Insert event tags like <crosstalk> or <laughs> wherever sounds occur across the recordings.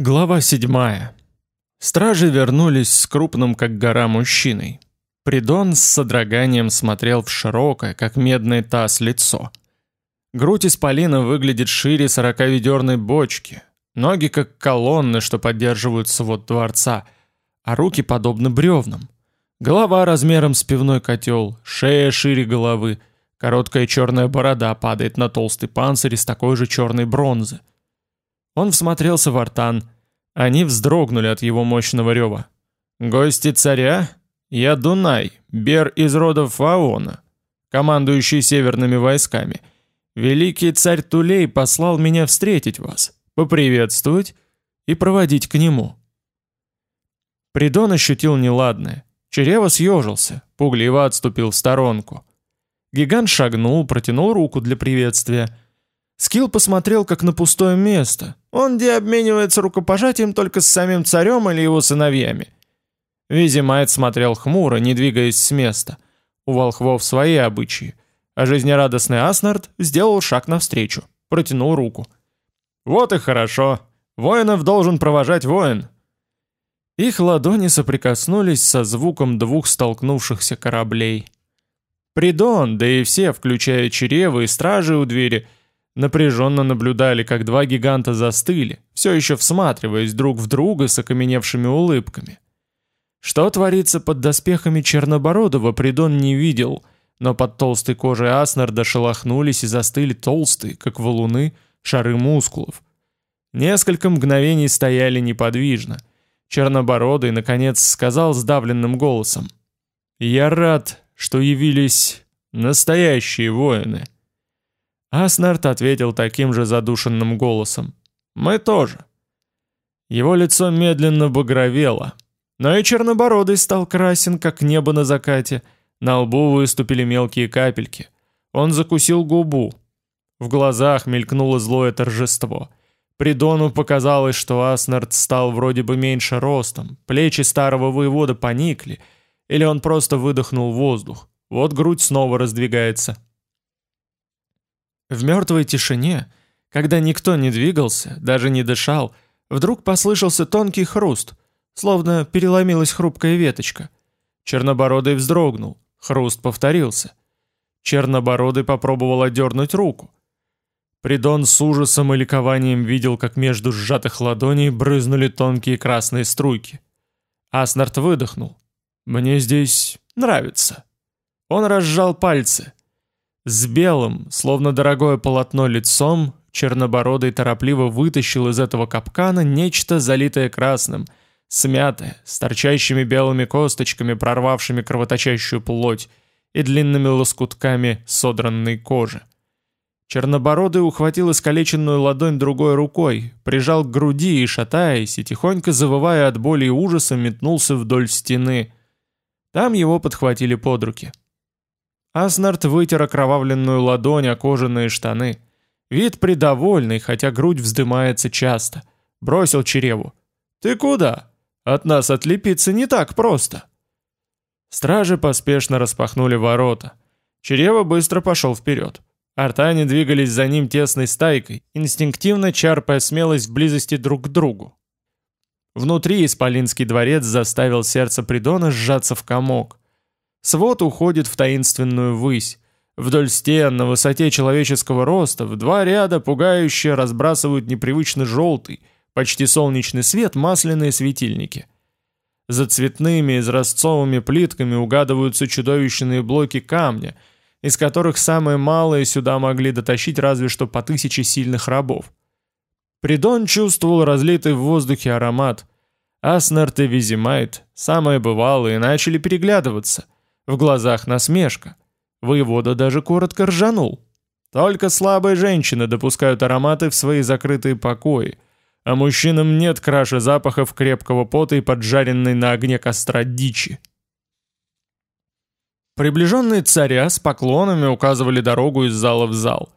Глава 7. Стражи вернулись с крупным как гора мужчиной. Придон с содроганием смотрел в широкое, как медный таз, лицо. Грудь исполина выглядит шире сороковедерной бочки, ноги как колонны, что поддерживают свод дворца, а руки подобны бревнам. Голова размером с пивной котел, шея шире головы, короткая черная борода падает на толстый панцирь из такой же черной бронзы. Он всмотрелся в артан. Они вздрогнули от его мощного рева. «Гости царя? Я Дунай, Бер из родов Фаона, командующий северными войсками. Великий царь Тулей послал меня встретить вас, поприветствовать и проводить к нему». Придон ощутил неладное. Черева съежился, пугливо отступил в сторонку. Гигант шагнул, протянул руку для приветствия – Скилл посмотрел как на пустое место. Он где обменивается рукопожатием только с самим царем или его сыновьями. Визимайт смотрел хмуро, не двигаясь с места. У волхвов свои обычаи. А жизнерадостный Аснард сделал шаг навстречу, протянул руку. «Вот и хорошо. Воинов должен провожать воин». Их ладони соприкоснулись со звуком двух столкнувшихся кораблей. Придон, да и все, включая Черевы и стражи у двери – напряженно наблюдали, как два гиганта застыли, все еще всматриваясь друг в друга с окаменевшими улыбками. Что творится под доспехами Чернобородова, Придон не видел, но под толстой кожей Аснарда шелохнулись и застыли толстые, как валуны, шары мускулов. Несколько мгновений стояли неподвижно. Чернобородый, наконец, сказал сдавленным голосом. «Я рад, что явились настоящие воины». Аснард ответил таким же задушенным голосом. «Мы тоже». Его лицо медленно багровело. Но и чернобородый стал красен, как небо на закате. На лбу выступили мелкие капельки. Он закусил губу. В глазах мелькнуло злое торжество. Придону показалось, что Аснард стал вроде бы меньше ростом, плечи старого воевода поникли, или он просто выдохнул воздух. Вот грудь снова раздвигается. В мертвой тишине, когда никто не двигался, даже не дышал, вдруг послышался тонкий хруст, словно переломилась хрупкая веточка. Чернобородый вздрогнул, хруст повторился. Чернобородый попробовал отдернуть руку. Придон с ужасом и ликованием видел, как между сжатых ладоней брызнули тонкие красные струйки. Аснард выдохнул. «Мне здесь нравится». Он разжал пальцы. С белым, словно дорогое полотно лицом, чернобородый торопливо вытащил из этого капкана нечто залитое красным, смятое, с торчащими белыми косточками, прорвавшими кровоточащую плоть и длинными лоскутками содранной кожи. Чернобородый ухватил искалеченную ладонь другой рукой, прижал к груди и, шатаясь, и тихонько завывая от боли и ужаса, метнулся вдоль стены. Там его подхватили под руки. Аснард вытер окровавленную ладонь о кожаные штаны. Вид придовольный, хотя грудь вздымается часто. Бросил Череву. «Ты куда? От нас отлепиться не так просто». Стражи поспешно распахнули ворота. Черева быстро пошел вперед. Артане двигались за ним тесной стайкой, инстинктивно чарпая смелость в близости друг к другу. Внутри Исполинский дворец заставил сердце Придона сжаться в комок. Свод уходит в таинственную высь. Вдоль стен на высоте человеческого роста в два ряда пугающе разбрасывают непривычно желтый, почти солнечный свет масляные светильники. За цветными изразцовыми плитками угадываются чудовищные блоки камня, из которых самые малые сюда могли дотащить разве что по тысяче сильных рабов. Придон чувствовал разлитый в воздухе аромат. Аснарт и Визимайт, самые бывалые, начали переглядываться – в глазах насмешка. Воевода даже коротко ржанул. Только слабые женщины допускают ароматы в свои закрытые покои, а мужчинам нет краше запахов крепкого пота и поджаренной на огне костра дичи. Приближенные царя с поклонами указывали дорогу из зала в зал.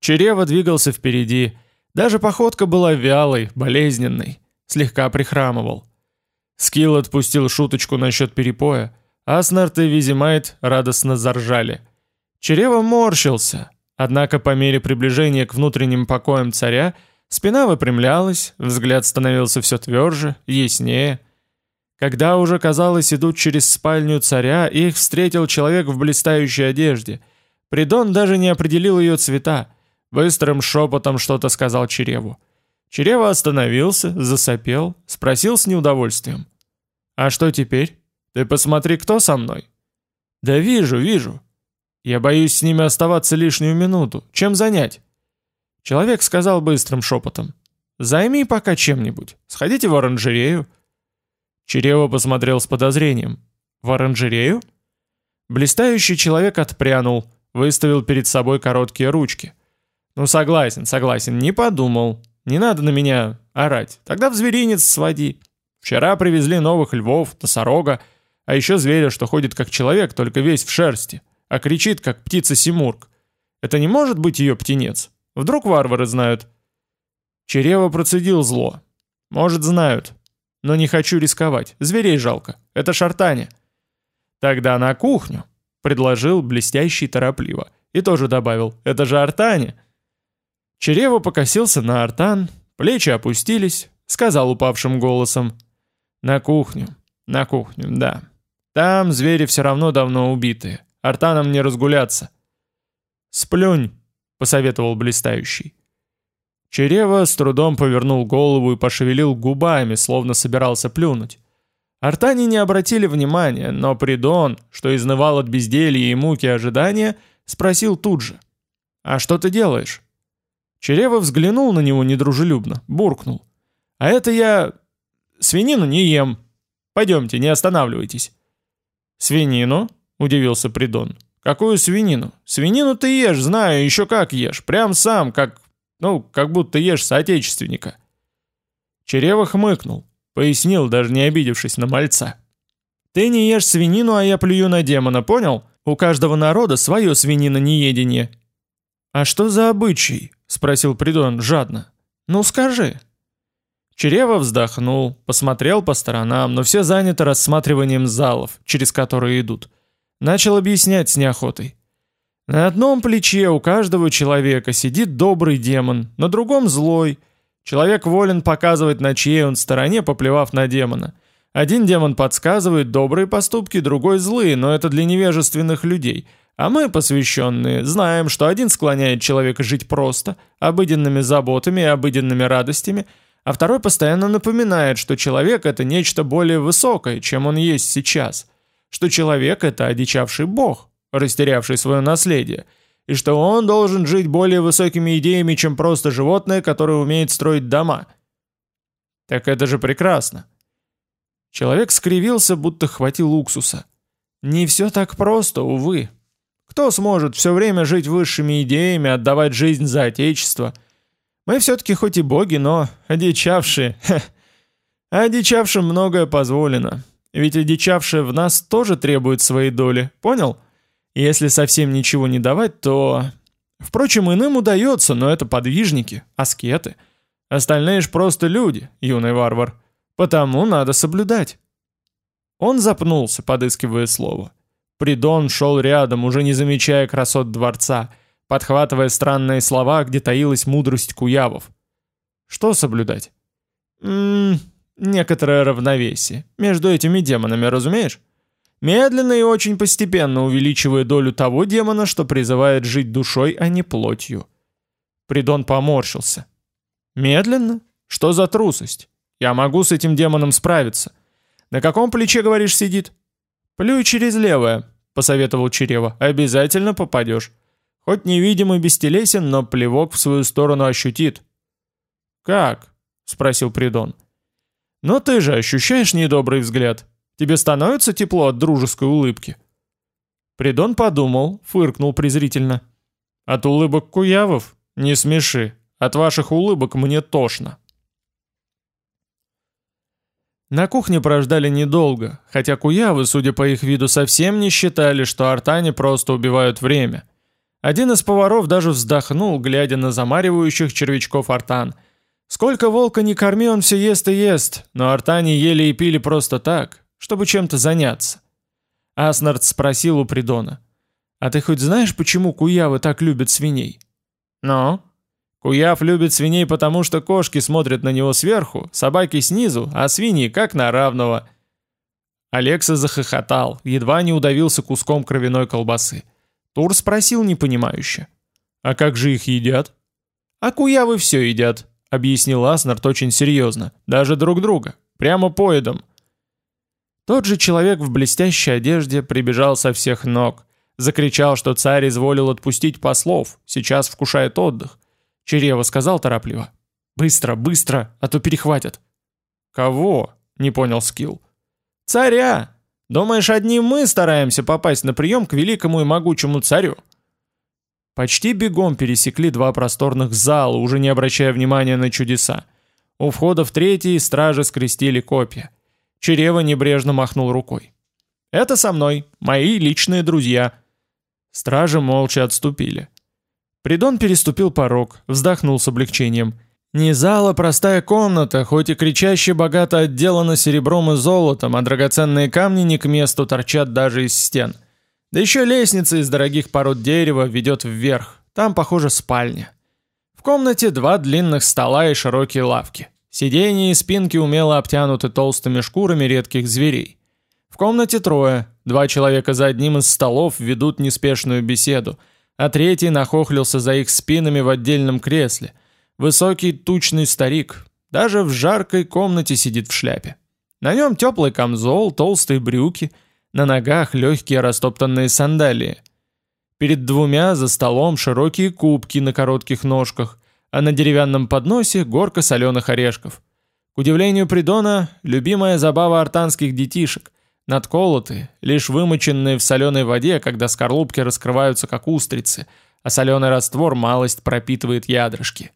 Черева двигался впереди, даже походка была вялой, болезненной, слегка прихрамывал. Скилл отпустил шуточку насчет перепоя, Аснард и Визимайт радостно заржали. Черева морщился, однако по мере приближения к внутренним покоям царя Спина выпрямлялась, взгляд становился все тверже, яснее. Когда уже, казалось, идут через спальню царя, их встретил человек в блистающей одежде. Придон даже не определил ее цвета. Быстрым шепотом что-то сказал Череву. Черева остановился, засопел, спросил с неудовольствием. «А что теперь? Ты посмотри, кто со мной?» «Да вижу, вижу. Я боюсь с ними оставаться лишнюю минуту. Чем занять?» Человек сказал быстрым шепотом. «Займи пока чем-нибудь. Сходите в оранжерею». Черева посмотрел с подозрением. «В оранжерею?» Блистающий человек отпрянул, выставил перед собой короткие ручки. «Ну согласен, согласен, не подумал. Не надо на меня орать. Тогда в зверинец своди. Вчера привезли новых львов, носорога, а еще зверя, что ходит как человек, только весь в шерсти, а кричит, как птица-симург. Это не может быть ее птенец?» Вдруг варвары знают?» Черева процедил зло. «Может, знают. Но не хочу рисковать. Зверей жалко. Это шартане». «Тогда на кухню», — предложил блестящий торопливо. И тоже добавил. «Это же артане». Черева покосился на артан, плечи опустились, сказал упавшим голосом. «На кухню, на кухню, да. Там звери все равно давно убитые. Артанам не разгуляться». «Сплюнь», — посоветовал блистающий. Черева с трудом повернул голову и пошевелил губами, словно собирался плюнуть. Артани не обратили внимания, но Придон, что изнывал от безделья и муки ожидания, спросил тут же. «А что ты делаешь?» Черева взглянул на него недружелюбно, буркнул. «А это я... свинину не ем. Пойдемте, не останавливайтесь». «Свинину?» — удивился Придон. Какую свинину? Свинину ты ешь, знаю, еще как ешь. Прям сам, как... Ну, как будто ешь соотечественника. Черева хмыкнул, пояснил, даже не обидевшись на мальца. Ты не ешь свинину, а я плюю на демона, понял? У каждого народа свое свинина неедение. А что за обычай? Спросил Придон жадно. Ну скажи. Черева вздохнул, посмотрел по сторонам, но все заняты рассматриванием залов, через которые идут. Начал объяснять с неохотой. На одном плече у каждого человека сидит добрый демон, на другом злой. Человек волен показывать, на чьей он стороне, поплевав на демона. Один демон подсказывает добрые поступки, другой злые, но это для невежественных людей. А мы, посвященные, знаем, что один склоняет человека жить просто, обыденными заботами и обыденными радостями, а второй постоянно напоминает, что человек — это нечто более высокое, чем он есть сейчас — что человек — это одичавший бог, растерявший свое наследие, и что он должен жить более высокими идеями, чем просто животное, которое умеет строить дома. Так это же прекрасно. Человек скривился, будто хватил уксуса. Не все так просто, увы. Кто сможет все время жить высшими идеями, отдавать жизнь за отечество? Мы все-таки хоть и боги, но одичавшие. <laughs> Хе. Одичавшим многое позволено. Ведь одичавшее в нас тоже требует своей доли, понял? Если совсем ничего не давать, то... Впрочем, иным удается, но это подвижники, аскеты. Остальные ж просто люди, юный варвар. Потому надо соблюдать. Он запнулся, подыскивая слово. Придон шел рядом, уже не замечая красот дворца, подхватывая странные слова, где таилась мудрость куявов. Что соблюдать? Ммм, Некоторое равновесие. Между этими демонами, разумеешь? Медленно и очень постепенно увеличивая долю того демона, что призывает жить душой, а не плотью. Придон поморщился. Медленно? Что за трусость? Я могу с этим демоном справиться. На каком плече, говоришь, сидит? Плюй через левое, посоветовал Черева. Обязательно попадешь. Хоть невидим и бестелесен, но плевок в свою сторону ощутит. Как? Спросил Придон. — но ты же ощущаешь недобрый взгляд. Тебе становится тепло от дружеской улыбки?» Придон подумал, фыркнул презрительно. «От улыбок куявов? Не смеши. От ваших улыбок мне тошно». На кухне прождали недолго, хотя куявы, судя по их виду, совсем не считали, что артане просто убивают время. Один из поваров даже вздохнул, глядя на замаривающих червячков артан – Сколько волка не корми, он все ест и ест, но артани ели и пили просто так, чтобы чем-то заняться. Аснард спросил у Придона, «А ты хоть знаешь, почему куявы так любят свиней?» «Ну?» Куяв любит свиней потому, что кошки смотрят на него сверху, собаки снизу, а свиньи как на равного. Алекса захохотал, едва не удавился куском кровяной колбасы. Тур спросил непонимающе. «А как же их едят?» «А куявы все едят», — объяснил Аснард очень серьезно. «Даже друг друга. Прямо поедом». Тот же человек в блестящей одежде прибежал со всех ног. Закричал, что царь изволил отпустить послов, сейчас вкушает отдых. Черева сказал торопливо. «Быстро, быстро, а то перехватят». «Кого?» — не понял Скилл. «Царя! Думаешь, одни мы стараемся попасть на прием к великому и могучему царю?» Почти бегом пересекли два просторных зала, уже не обращая внимания на чудеса. У входа в третий стражи скрестили копья. Черева небрежно махнул рукой. «Это со мной, мои личные друзья». Стражи молча отступили. Придон переступил порог, вздохнул с облегчением. Не зала, простая комната, хоть и кричаще богато отделана серебром и золотом, а драгоценные камни не к месту торчат даже из стен. Да еще лестница из дорогих пород дерева ведет вверх, там, похоже, спальня. В комнате два длинных стола и широкие лавки. Сиденья и спинки умело обтянуты толстыми шкурами редких зверей. В комнате трое, два человека за одним из столов ведут неспешную беседу – а третий нахохлился за их спинами в отдельном кресле. Высокий тучный старик, даже в жаркой комнате сидит в шляпе. На нем теплый камзол, толстые брюки, на ногах легкие растоптанные сандалии. Перед двумя за столом широкие кубки на коротких ножках, а на деревянном подносе горка соленых орешков. К удивлению Придона, любимая забава артанских детишек, Надколотые, лишь вымоченные в соленой воде, когда скорлупки раскрываются как устрицы, а соленый раствор малость пропитывает ядрышки.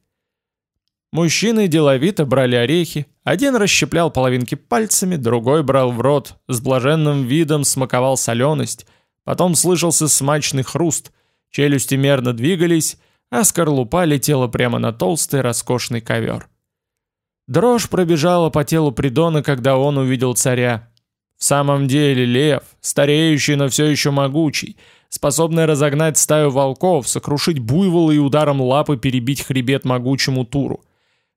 Мужчины деловито брали орехи, один расщеплял половинки пальцами, другой брал в рот, с блаженным видом смаковал соленость, потом слышался смачный хруст, челюсти мерно двигались, а скорлупа летела прямо на толстый роскошный ковер. Дрожь пробежала по телу Придона, когда он увидел царя, в самом деле лев, стареющий, но все еще могучий, способный разогнать стаю волков, сокрушить буйвола и ударом лапы перебить хребет могучему туру.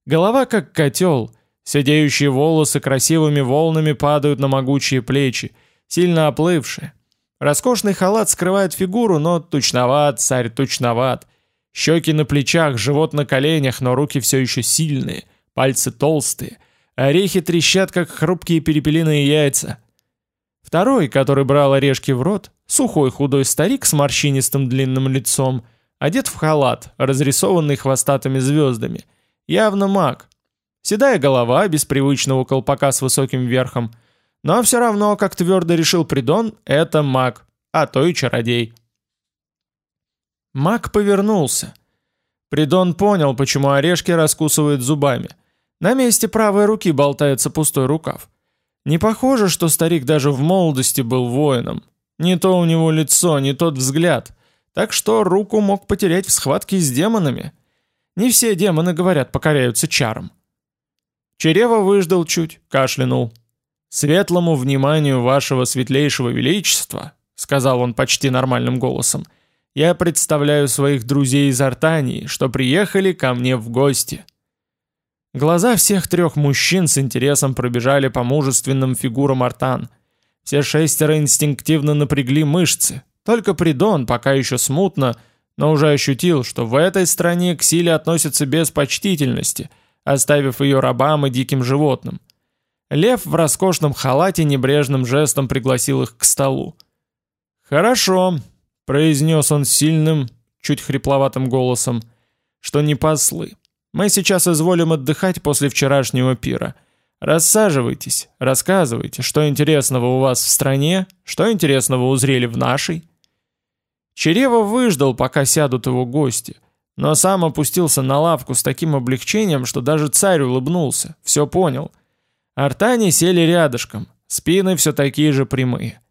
Голова как котел, сидеющие волосы красивыми волнами падают на могучие плечи, сильно оплывшие. Роскошный халат скрывает фигуру, но тучноват, царь тучноват. Щеки на плечах, живот на коленях, но руки все еще сильные, пальцы толстые. Орехи трещат, как хрупкие перепелиные яйца. Второй, который брал орешки в рот, сухой худой старик с морщинистым длинным лицом, одет в халат, разрисованный хвостатыми звездами. Явно маг. Седая голова, без привычного колпака с высоким верхом. Но все равно, как твердо решил Придон, это маг, а то и чародей. Маг повернулся. Придон понял, почему орешки раскусывают зубами. На месте правой руки болтается пустой рукав. Не похоже, что старик даже в молодости был воином. Не то у него лицо, не тот взгляд. Так что руку мог потерять в схватке с демонами. Не все демоны, говорят, покоряются чарам. Черева выждал чуть, кашлянул. «Светлому вниманию вашего светлейшего величества», — сказал он почти нормальным голосом, «я представляю своих друзей из Артании, что приехали ко мне в гости». Глаза всех трех мужчин с интересом пробежали по мужественным фигурам артан. Все шестеро инстинктивно напрягли мышцы. Только Придон пока еще смутно, но уже ощутил, что в этой стране к силе относятся без почтительности, оставив ее рабам и диким животным. Лев в роскошном халате небрежным жестом пригласил их к столу. «Хорошо», — произнес он сильным, чуть хрипловатым голосом, — «что не послы. Мы сейчас изволим отдыхать после вчерашнего пира. Рассаживайтесь, рассказывайте, что интересного у вас в стране, что интересного узрели в нашей». Черева выждал, пока сядут его гости, но сам опустился на лавку с таким облегчением, что даже царь улыбнулся, все понял. Артани сели рядышком, спины все такие же прямые.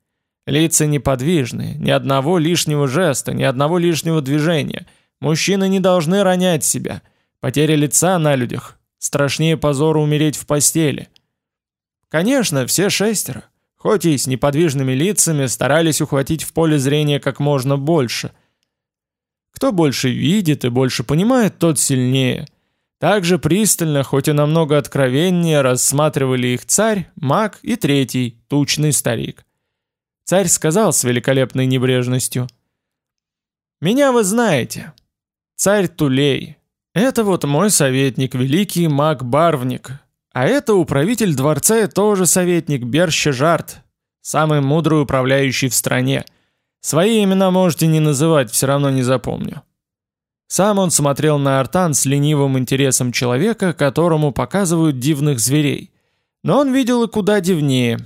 Лица неподвижные, ни одного лишнего жеста, ни одного лишнего движения. Мужчины не должны ронять себя – Потеря лица на людях. Страшнее позора умереть в постели. Конечно, все шестеро, хоть и с неподвижными лицами, старались ухватить в поле зрения как можно больше. Кто больше видит и больше понимает, тот сильнее. Так же пристально, хоть и намного откровеннее, рассматривали их царь, маг и третий, тучный старик. Царь сказал с великолепной небрежностью. «Меня вы знаете. Царь Тулей. Это вот мой советник, великий маг Барвник. А это управитель дворца и тоже советник Берщежарт, самый мудрый управляющий в стране. Свои имена можете не называть, все равно не запомню». Сам он смотрел на Артан с ленивым интересом человека, которому показывают дивных зверей. Но он видел и куда дивнее.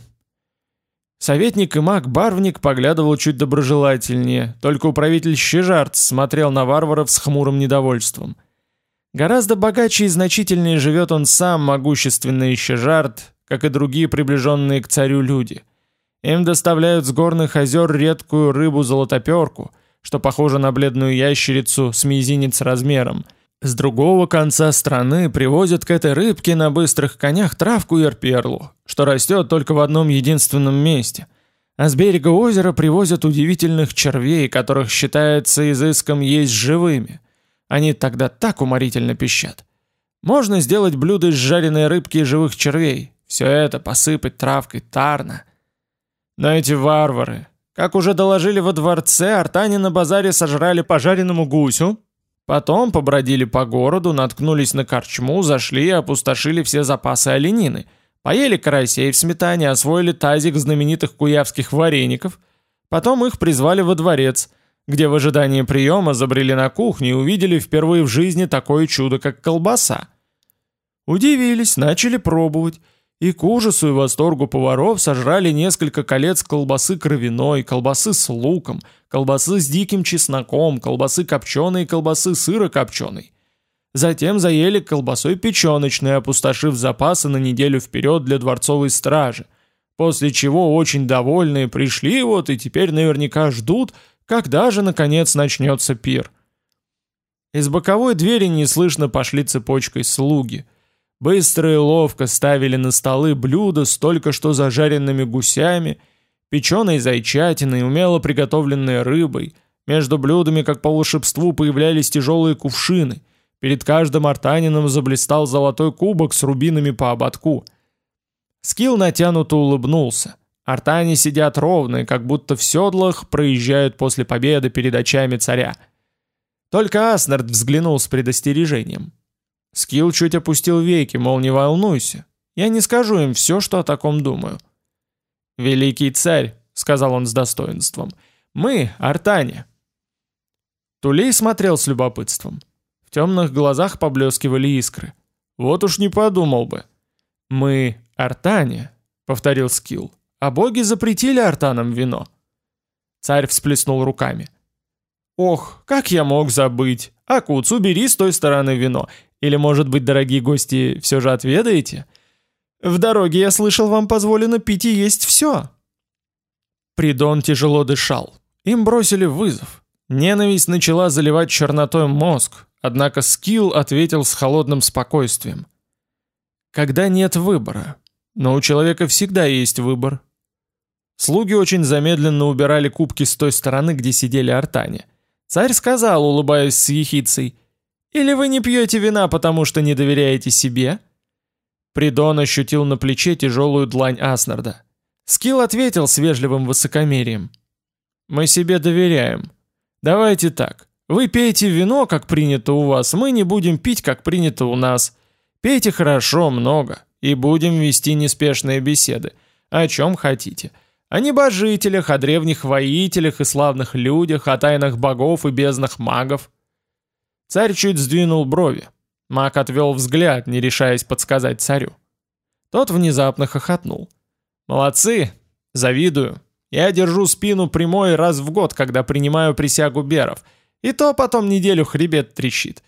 Советник и маг Барвник поглядывал чуть доброжелательнее, только управитель Щежарт смотрел на варваров с хмурым недовольством. Гораздо богаче и значительнее живет он сам, могущественный Щежарт, как и другие приближенные к царю люди. Им доставляют с горных озер редкую рыбу-золотоперку, что похоже на бледную ящерицу с мизинец размером. С другого конца страны привозят к этой рыбке на быстрых конях травку ирперлу, что растет только в одном единственном месте. А с берега озера привозят удивительных червей, которых считается изыском есть живыми. Они тогда так уморительно пищат. Можно сделать блюдо из жареной рыбки и живых червей. Все это посыпать травкой тарна. Но эти варвары, как уже доложили во дворце, артане на базаре сожрали пожаренному гусю, потом побродили по городу, наткнулись на корчму, зашли и опустошили все запасы оленины, поели карасей в сметане, освоили тазик знаменитых куявских вареников, потом их призвали во дворец, где в ожидании приема забрели на кухню и увидели впервые в жизни такое чудо, как колбаса. Удивились, начали пробовать, и к ужасу и восторгу поваров сожрали несколько колец колбасы кровяной, колбасы с луком, колбасы с диким чесноком, колбасы копченой и колбасы сыра копченой. Затем заели колбасой печеночной, опустошив запасы на неделю вперед для дворцовой стражи. После чего очень довольные пришли вот и теперь наверняка ждут, когда же наконец начнется пир. Из боковой двери неслышно пошли цепочкой слуги – Быстро и ловко ставили на столы блюда с только что зажаренными гусями, печеной зайчатиной, умело приготовленной рыбой. Между блюдами, как по волшебству, появлялись тяжелые кувшины. Перед каждым артанином заблистал золотой кубок с рубинами по ободку. Скилл натянуто улыбнулся. Артане сидят ровно, как будто в седлах проезжают после победы перед очами царя. Только Аснард взглянул с предостережением. Скилл чуть опустил веки, мол, не волнуйся. Я не скажу им все, что о таком думаю. «Великий царь», — сказал он с достоинством, — «мы, артане». Тулей смотрел с любопытством. В темных глазах поблескивали искры. Вот уж не подумал бы. «Мы, артане», — повторил Скилл, — «а боги запретили артанам вино». Царь всплеснул руками. «Ох, как я мог забыть! Акуц, убери с той стороны вино, или, может быть, дорогие гости, все же отведаете? В дороге, я слышал, вам позволено пить и есть все». Придон тяжело дышал. Им бросили вызов. Ненависть начала заливать чернотой мозг, однако Скилл ответил с холодным спокойствием. «Когда нет выбора, но у человека всегда есть выбор». Слуги очень замедленно убирали кубки с той стороны, где сидели артане. Царь сказал, улыбаясь с ехицей, или вы не пьете вина, потому что не доверяете себе?» Придон ощутил на плече тяжелую длань Аснарда. Скилл ответил с вежливым высокомерием. «Мы себе доверяем. Давайте так. Вы пейте вино, как принято у вас, мы не будем пить, как принято у нас. Пейте хорошо, много, и будем вести неспешные беседы. О чем хотите. О небожителях, о древних воителях и славных людях, о тайнах богов и безднах магов. Царь чуть сдвинул брови. Маг отвел взгляд, не решаясь подсказать царю. Тот внезапно хохотнул. «Молодцы! Завидую. Я держу спину прямой раз в год, когда принимаю присягу беров. И то потом неделю хребет трещит.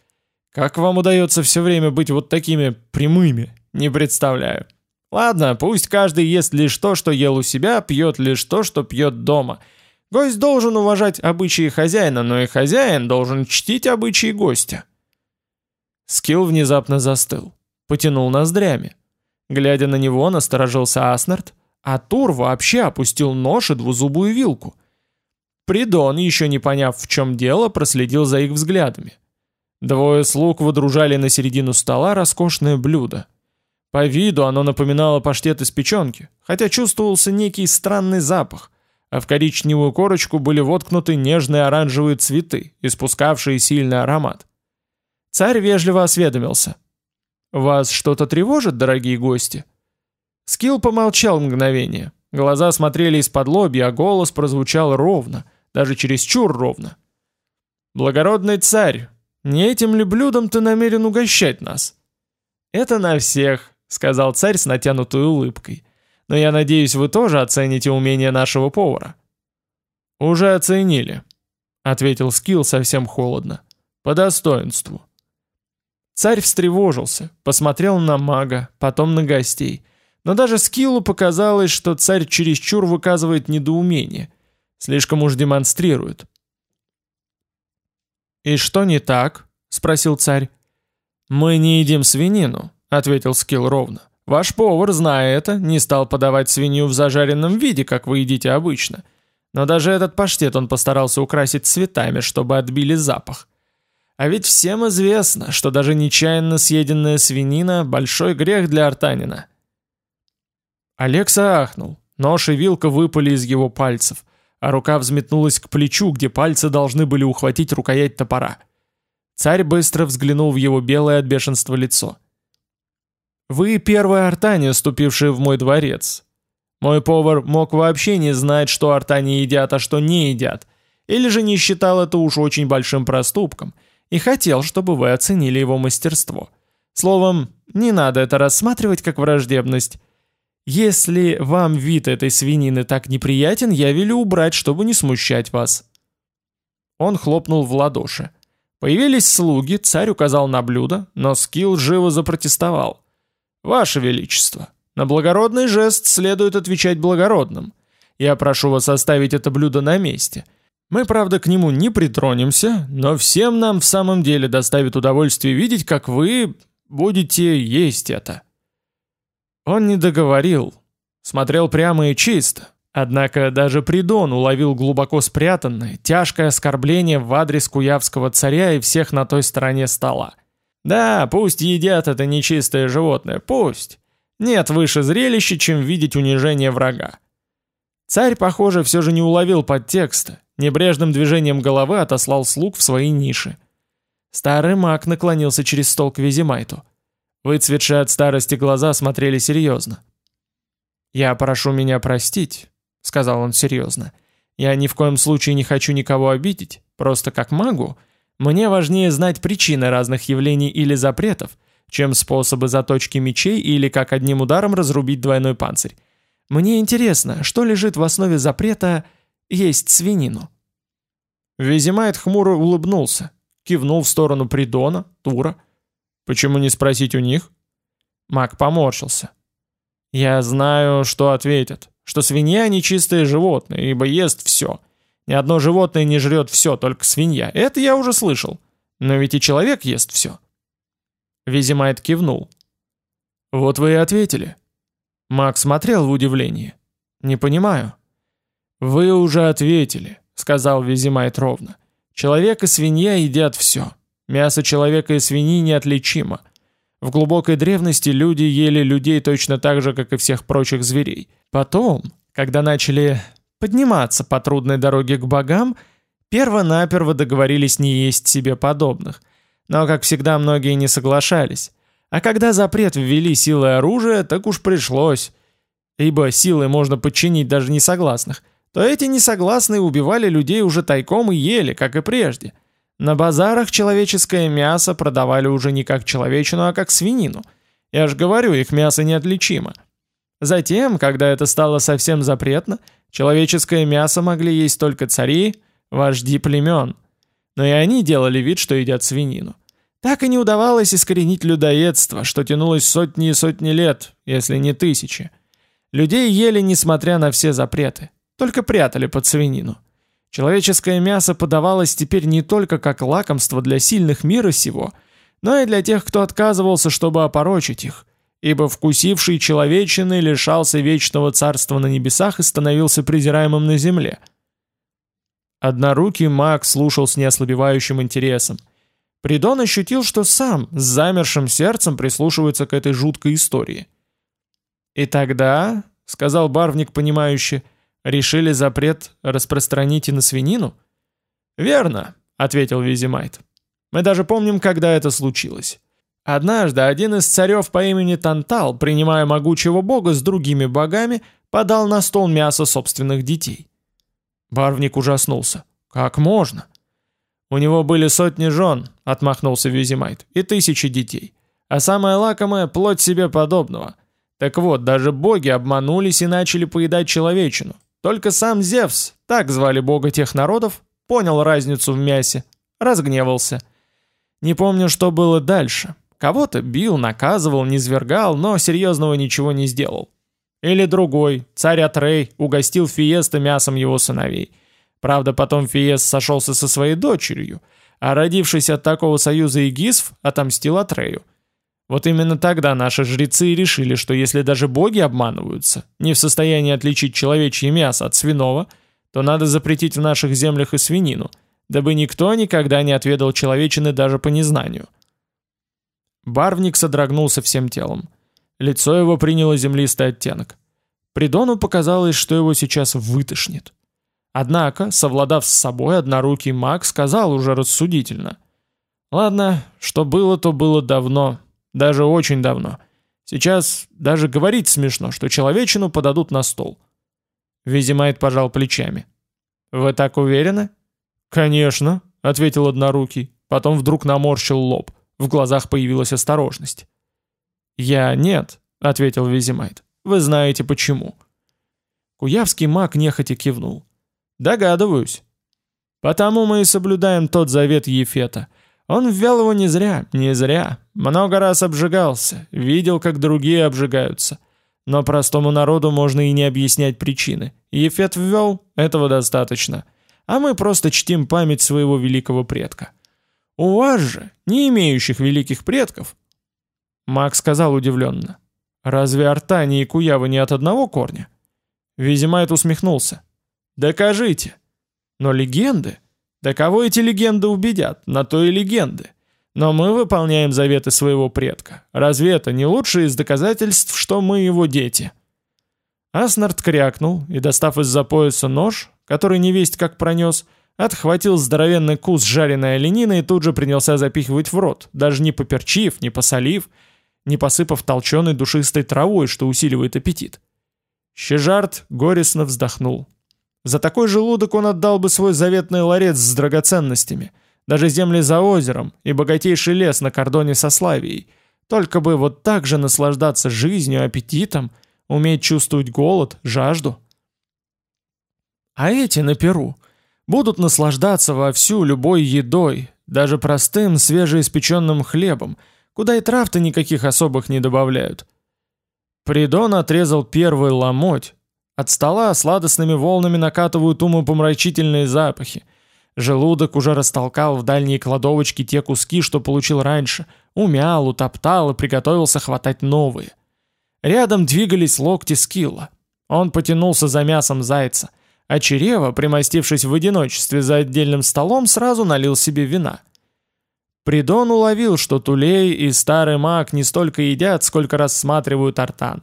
Как вам удается все время быть вот такими прямыми? Не представляю. Ладно, пусть каждый ест лишь то, что ел у себя, пьет лишь то, что пьет дома. Гость должен уважать обычаи хозяина, но и хозяин должен чтить обычаи гостя. Скилл внезапно застыл, потянул ноздрями. Глядя на него, насторожился Аснард, а Тур вообще опустил нож и двузубую вилку. Придон, еще не поняв, в чем дело, проследил за их взглядами. Двое слуг водружали на середину стола роскошное блюдо. По виду оно напоминало паштет из печенки, хотя чувствовался некий странный запах, а в коричневую корочку были воткнуты нежные оранжевые цветы, испускавшие сильный аромат. Царь вежливо осведомился. «Вас что-то тревожит, дорогие гости?» Скилл помолчал мгновение. Глаза смотрели из-под лобья, а голос прозвучал ровно, даже чересчур ровно. «Благородный царь, не этим ли блюдом ты намерен угощать нас?» «Это на всех», — сказал царь с натянутой улыбкой. «Но я надеюсь, вы тоже оцените умение нашего повара». «Уже оценили», — ответил Скилл совсем холодно. «По достоинству». Царь встревожился, посмотрел на мага, потом на гостей. Но даже Скиллу показалось, что царь чересчур выказывает недоумение. Слишком уж демонстрирует. «И что не так?» — спросил царь. «Мы не едим свинину», — ответил Скилл ровно. «Ваш повар, зная это, не стал подавать свинью в зажаренном виде, как вы едите обычно. Но даже этот паштет он постарался украсить цветами, чтобы отбили запах. А ведь всем известно, что даже нечаянно съеденная свинина – большой грех для артанина. Алекса ахнул. Нож и вилка выпали из его пальцев, а рука взметнулась к плечу, где пальцы должны были ухватить рукоять топора. Царь быстро взглянул в его белое от бешенства лицо. «Вы первая артане, ступившая в мой дворец. Мой повар мог вообще не знать, что артане едят, а что не едят, или же не считал это уж очень большим проступком – и хотел, чтобы вы оценили его мастерство. Словом, не надо это рассматривать как враждебность. Если вам вид этой свинины так неприятен, я велю убрать, чтобы не смущать вас». Он хлопнул в ладоши. Появились слуги, царь указал на блюдо, но Скилл живо запротестовал. «Ваше Величество, на благородный жест следует отвечать благородным. Я прошу вас оставить это блюдо на месте». Мы, правда, к нему не притронемся, но всем нам в самом деле доставит удовольствие видеть, как вы будете есть это». Он не договорил, смотрел прямо и чисто. Однако даже Придон уловил глубоко спрятанное, тяжкое оскорбление в адрес куявского царя и всех на той стороне стола. Да, пусть едят это нечистое животное, пусть. Нет выше зрелища, чем видеть унижение врага. Царь, похоже, все же не уловил подтекста, небрежным движением головы отослал слуг в свои ниши. Старый маг наклонился через стол к Визимайту. Выцветшие от старости глаза смотрели серьезно. «Я прошу меня простить», — сказал он серьезно. «Я ни в коем случае не хочу никого обидеть, просто как магу. Мне важнее знать причины разных явлений или запретов, чем способы заточки мечей или как одним ударом разрубить двойной панцирь. Мне интересно, что лежит в основе запрета есть свинину?» Визимайт хмуро улыбнулся, кивнул в сторону Придона, Тура. «Почему не спросить у них?» Маг поморщился. «Я знаю, что ответят, что свинья нечистое животное, ибо ест все. Ни одно животное не жрет все, только свинья. Это я уже слышал. Но ведь и человек ест все». Визимайт кивнул. «Вот вы и ответили. Мак смотрел в удивлении. «Не понимаю». «Вы уже ответили», — сказал Визимайт ровно. «Человек и свинья едят все. Мясо человека и свиньи неотличимо. В глубокой древности люди ели людей точно так же, как и всех прочих зверей. Потом, когда начали подниматься по трудной дороге к богам, перво-наперво договорились не есть себе подобных. Но, как всегда, многие не соглашались. А когда запрет ввели силой оружия, так уж пришлось. Ибо силой можно подчинить даже несогласных. То эти несогласные убивали людей уже тайком и ели, как и прежде. На базарах человеческое мясо продавали уже не как человечину, а как свинину. Я же говорю, их мясо неотличимо. Затем, когда это стало совсем запретно, человеческое мясо могли есть только цари, вожди племен. Но и они делали вид, что едят свинину. Так и не удавалось искоренить людоедство, что тянулось сотни и сотни лет, если не тысячи. Людей ели, несмотря на все запреты, только прятали под свинину. Человеческое мясо подавалось теперь не только как лакомство для сильных мира сего, но и для тех, кто отказывался, чтобы опорочить их, ибо вкусивший человечины лишался вечного царства на небесах и становился презираемым на земле. Однорукий маг слушал с неослабевающим интересом. Придон ощутил, что сам с замершим сердцем прислушивается к этой жуткой истории. «И тогда», — сказал барвник понимающе, — «решили запрет распространить и на свинину?» «Верно», — ответил Визимайт. «Мы даже помним, когда это случилось. Однажды один из царев по имени Тантал, принимая могучего бога с другими богами, подал на стол мясо собственных детей. Барвник ужаснулся. «Как можно?» «У него были сотни жен», — отмахнулся Визимайт, — «и тысячи детей. А самое лакомое — плоть себе подобного. Так вот, даже боги обманулись и начали поедать человечину. Только сам Зевс, так звали бога тех народов, понял разницу в мясе, разгневался. Не помню, что было дальше. Кого-то бил, наказывал, низвергал, но серьезного ничего не сделал. Или другой, царь Атрей, угостил Фиеста мясом его сыновей. Правда, потом Фиест сошелся со своей дочерью, а родившийся от такого союза Игисф отомстил Атрею. Вот именно тогда наши жрецы решили, что если даже боги обманываются, не в состоянии отличить человечье мясо от свиного, то надо запретить в наших землях и свинину, дабы никто никогда не отведал человечины даже по незнанию. Барвник содрогнулся всем телом. Лицо его приняло землистый оттенок. Придону показалось, что его сейчас вытошнит. Однако, совладав с собой, однорукий маг сказал уже рассудительно. «Ладно, что было, то было давно, даже очень давно. Сейчас даже говорить смешно, что человечину подадут на стол». Визимайт пожал плечами. «Вы так уверены?» «Конечно», — ответил однорукий, потом вдруг наморщил лоб. В глазах появилась осторожность. «Я нет», — ответил Визимайт. «Вы знаете почему». Куявский маг нехотя кивнул. «Догадываюсь». «Потому мы и соблюдаем тот завет Ефета. Он ввел его не зря, не зря. Много раз обжигался, видел, как другие обжигаются. Но простому народу можно и не объяснять причины. Ефет ввел, этого достаточно. А мы просто чтим память своего великого предка. У вас же, не имеющих великих предков, Маг сказал удивленно. «Разве Артани и Куявы не от одного корня?» Визимайт усмехнулся. «Докажите!» «Но легенды? Да кого эти легенды убедят? На то и легенды. Но мы выполняем заветы своего предка. Разве это не лучшее из доказательств, что мы его дети?» Аснард крякнул и, достав из-за пояса нож, который невесть как пронес, отхватил здоровенный кус жареной оленины и тут же принялся запихивать в рот, даже не поперчив, не посолив, не посыпав толченой душистой травой, что усиливает аппетит. Щежарт горестно вздохнул. За такой желудок он отдал бы свой заветный ларец с драгоценностями, даже земли за озером и богатейший лес на кордоне со Славией, только бы вот так же наслаждаться жизнью, аппетитом, уметь чувствовать голод, жажду. А эти на Перу будут наслаждаться вовсю любой едой, даже простым свежеиспеченным хлебом – куда и трав-то никаких особых не добавляют. Придон отрезал первый ломоть. От стола сладостными волнами накатывают умопомрачительные запахи. Желудок уже растолкал в дальние кладовочки те куски, что получил раньше, умял, утоптал и приготовился хватать новые. Рядом двигались локти скилла. Он потянулся за мясом зайца, а Черева, примостившись в одиночестве за отдельным столом, сразу налил себе вина. Придон уловил, что Тулей и старый маг не столько едят, сколько рассматривают Артан.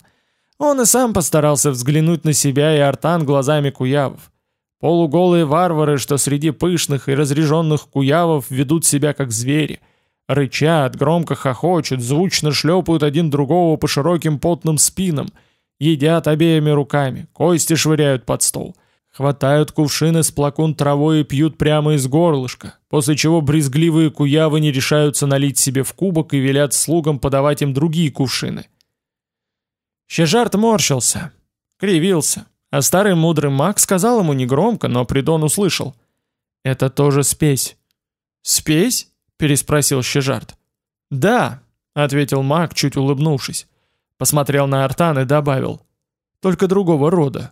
Он и сам постарался взглянуть на себя и Артан глазами куявов. Полуголые варвары, что среди пышных и разреженных куявов ведут себя как звери. Рычат, громко хохочут, звучно шлепают один другого по широким потным спинам. Едят обеими руками, кости швыряют под стол. Хватают кувшины с плакун травой и пьют прямо из горлышка, после чего брезгливые куявы не решаются налить себе в кубок и велят слугам подавать им другие кувшины. Щежарт морщился, кривился, а старый мудрый маг сказал ему негромко, но Придон услышал. «Это тоже спесь». «Спесь?» — переспросил Щежарт. «Да», — ответил маг, чуть улыбнувшись. Посмотрел на Артан и добавил. «Только другого рода,